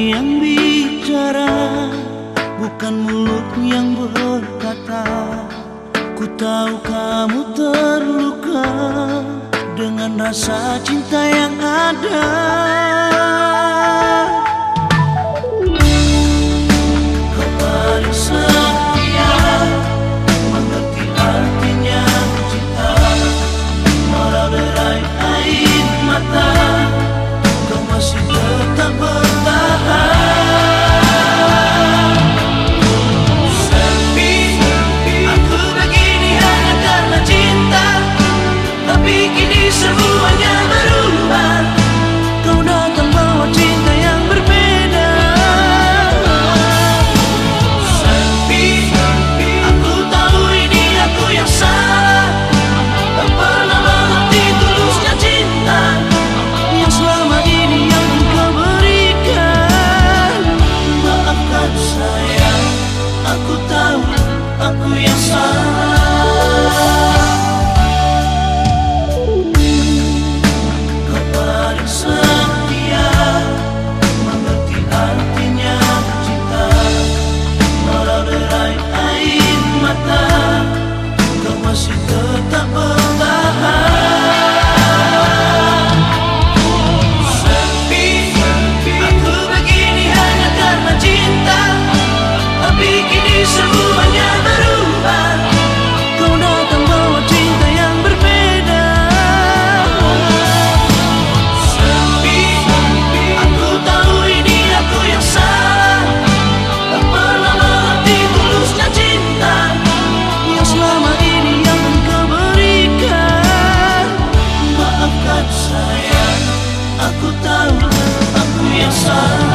Yang bicara Bukan mulut yang berkata Ku tahu kamu terluka Dengan rasa cinta yang ada Sayang, aku tahu aku yang salah. Sayang, aku tahu aku yang salah.